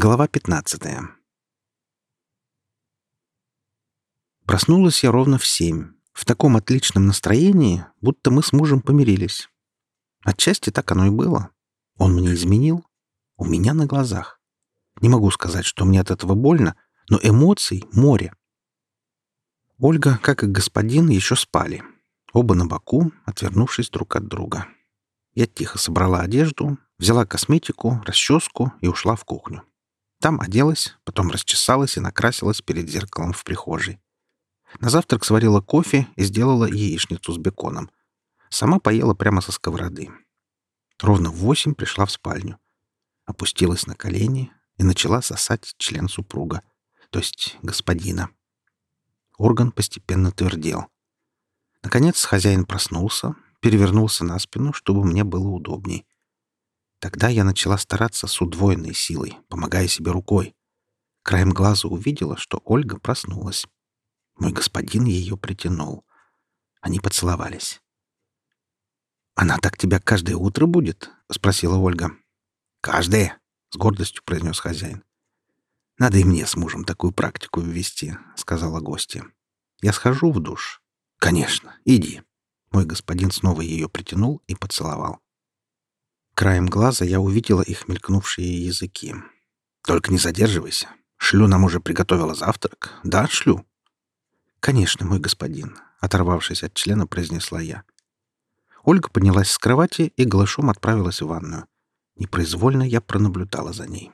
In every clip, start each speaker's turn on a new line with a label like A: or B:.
A: Глава 15. Проснулась я ровно в семь, в таком отличном настроении, будто мы с мужем помирились. Отчасти так оно и было. Он мне изменил. У меня на глазах. Не могу сказать, что мне от этого больно, но эмоций — море. Ольга, как и господин, еще спали. Оба на боку, отвернувшись друг от друга. Я тихо собрала одежду, взяла косметику, расческу и ушла в кухню. Там оделась, потом расчесалась и накрасилась перед зеркалом в прихожей. На завтрак сварила кофе и сделала яичницу с беконом. Сама поела прямо со сковороды. Ровно в восемь пришла в спальню. Опустилась на колени и начала сосать член супруга, то есть господина. Орган постепенно твердел. Наконец хозяин проснулся, перевернулся на спину, чтобы мне было удобней. Тогда я начала стараться с удвоенной силой, помогая себе рукой. Краем глаза увидела, что Ольга проснулась. Мой господин ее притянул. Они поцеловались. «Она так тебя каждое утро будет?» — спросила Ольга. «Каждое», — с гордостью произнес хозяин. «Надо и мне с мужем такую практику ввести», — сказала гостья. «Я схожу в душ». «Конечно, иди». Мой господин снова ее притянул и поцеловал. Краем глаза я увидела их мелькнувшие языки. «Только не задерживайся. Шлю нам уже приготовила завтрак. Да, шлю?» «Конечно, мой господин», — оторвавшись от члена, произнесла я. Ольга поднялась с кровати и голышом отправилась в ванную. Непроизвольно я пронаблюдала за ней.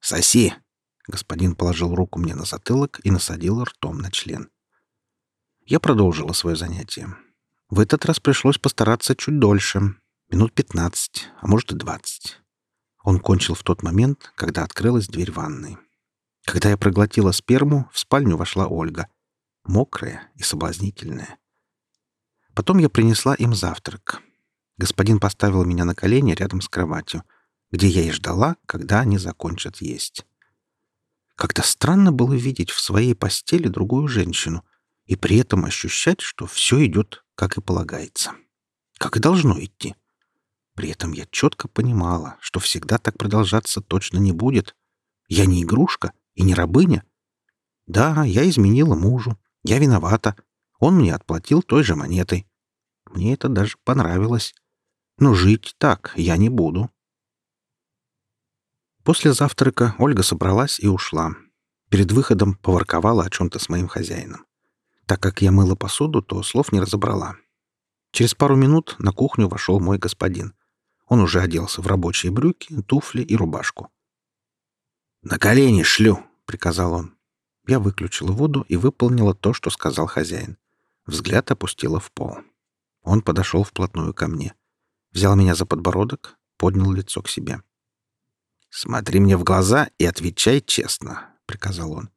A: «Соси!» — господин положил руку мне на затылок и насадил ртом на член. Я продолжила свое занятие. В этот раз пришлось постараться чуть дольше, Минут пятнадцать, а может и двадцать. Он кончил в тот момент, когда открылась дверь ванной. Когда я проглотила сперму, в спальню вошла Ольга. Мокрая и соблазнительная. Потом я принесла им завтрак. Господин поставил меня на колени рядом с кроватью, где я и ждала, когда они закончат есть. Как-то странно было видеть в своей постели другую женщину и при этом ощущать, что все идет, как и полагается. Как и должно идти. При этом я четко понимала, что всегда так продолжаться точно не будет. Я не игрушка и не рабыня. Да, я изменила мужу. Я виновата. Он мне отплатил той же монетой. Мне это даже понравилось. Но жить так я не буду. После завтрака Ольга собралась и ушла. Перед выходом поворковала о чем-то с моим хозяином. Так как я мыла посуду, то слов не разобрала. Через пару минут на кухню вошел мой господин. Он уже оделся в рабочие брюки, туфли и рубашку. «На колени шлю!» — приказал он. Я выключила воду и выполнила то, что сказал хозяин. Взгляд опустила в пол. Он подошел вплотную ко мне. Взял меня за подбородок, поднял лицо к себе. «Смотри мне в глаза и отвечай честно», — приказал он.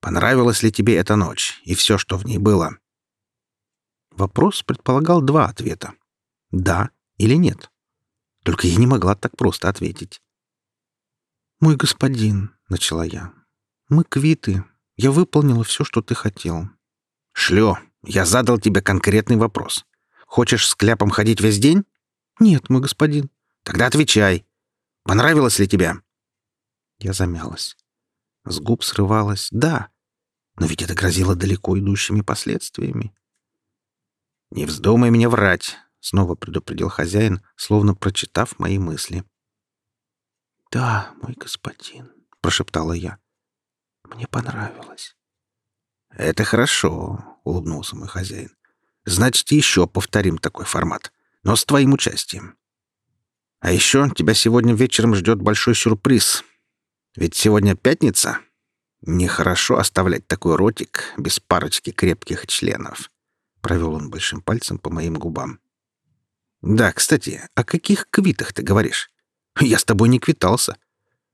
A: «Понравилась ли тебе эта ночь и все, что в ней было?» Вопрос предполагал два ответа. «Да» или «нет». Только я не могла так просто ответить. «Мой господин», — начала я, — «мы квиты. Я выполнила все, что ты хотел». «Шлё, я задал тебе конкретный вопрос. Хочешь с кляпом ходить весь день?» «Нет, мой господин». «Тогда отвечай. Понравилось ли тебе?» Я замялась. С губ срывалось «да», но ведь это грозило далеко идущими последствиями. «Не вздумай мне врать», снова предупредил хозяин, словно прочитав мои мысли. «Да, мой господин», — прошептала я. «Мне понравилось». «Это хорошо», — улыбнулся мой хозяин. «Значит, еще повторим такой формат, но с твоим участием. А еще тебя сегодня вечером ждет большой сюрприз. Ведь сегодня пятница. Нехорошо оставлять такой ротик без парочки крепких членов». Провел он большим пальцем по моим губам. Да, кстати, о каких квитах ты говоришь? Я с тобой не квитался.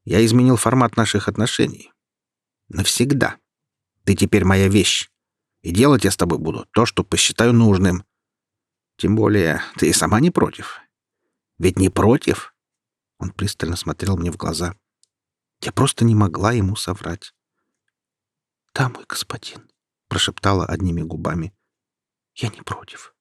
A: Я изменил формат наших отношений. Навсегда. Ты теперь моя вещь. И делать я с тобой буду то, что посчитаю нужным. Тем более, ты и сама не против. Ведь не против? Он пристально смотрел мне в глаза. Я просто не могла ему соврать. «Да, мой господин», — прошептала одними губами. «Я не против».